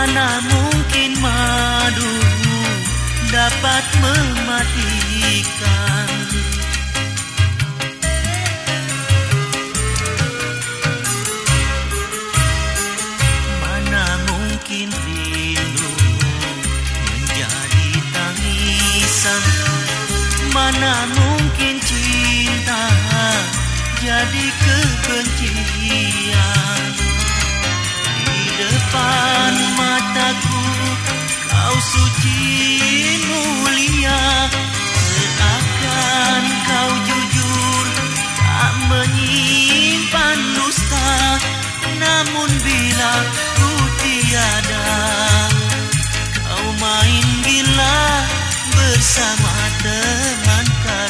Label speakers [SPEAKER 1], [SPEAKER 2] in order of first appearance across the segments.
[SPEAKER 1] mana mungkin madu dapat mematikan. Mana mungkin rindu menjadi tangisan? Mana mungkin cinta jadi kebencian? Di depan mataku kau suci mulia. Seakan kau jujur tak menyimpan dusta. Namun bila ku tiada Kau main gila bersama teman kaliku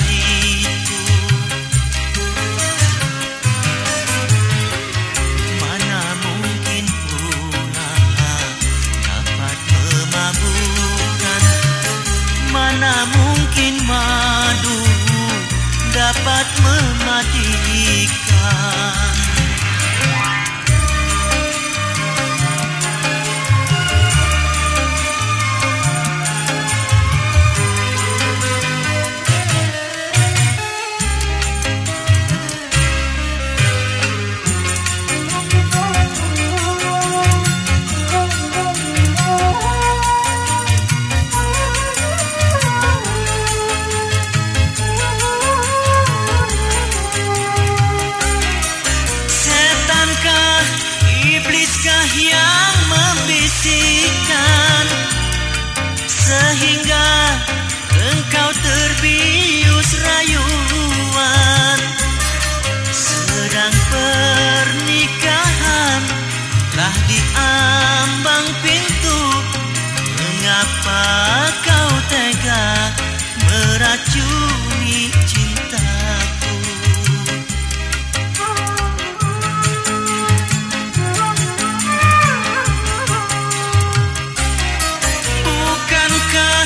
[SPEAKER 1] mematikan telah diambang pintu. Mengapa kau tega meracuni cintaku? Bukankah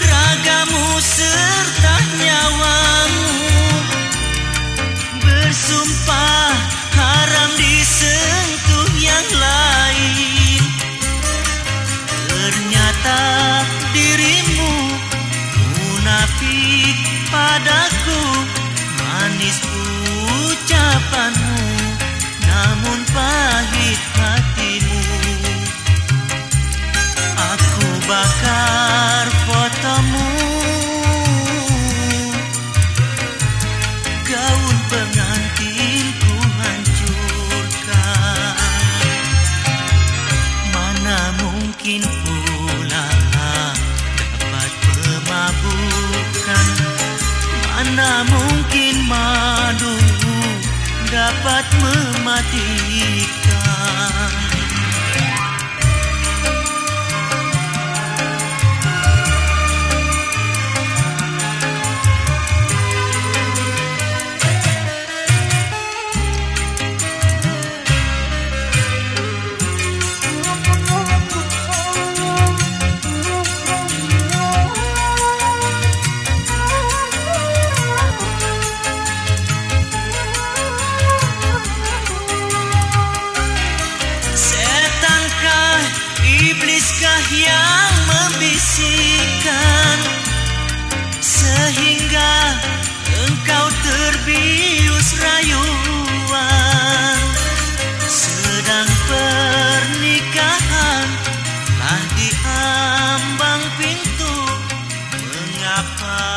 [SPEAKER 1] ragamu serta nyawamu? Bersumpah haram disentuh mungkin pula dapat memabukkan Mana mungkin madu dapat mematikan yang membisikkan sehingga engkau terbius rayuan. Sedang pernikahan lah di ambang pintu mengapa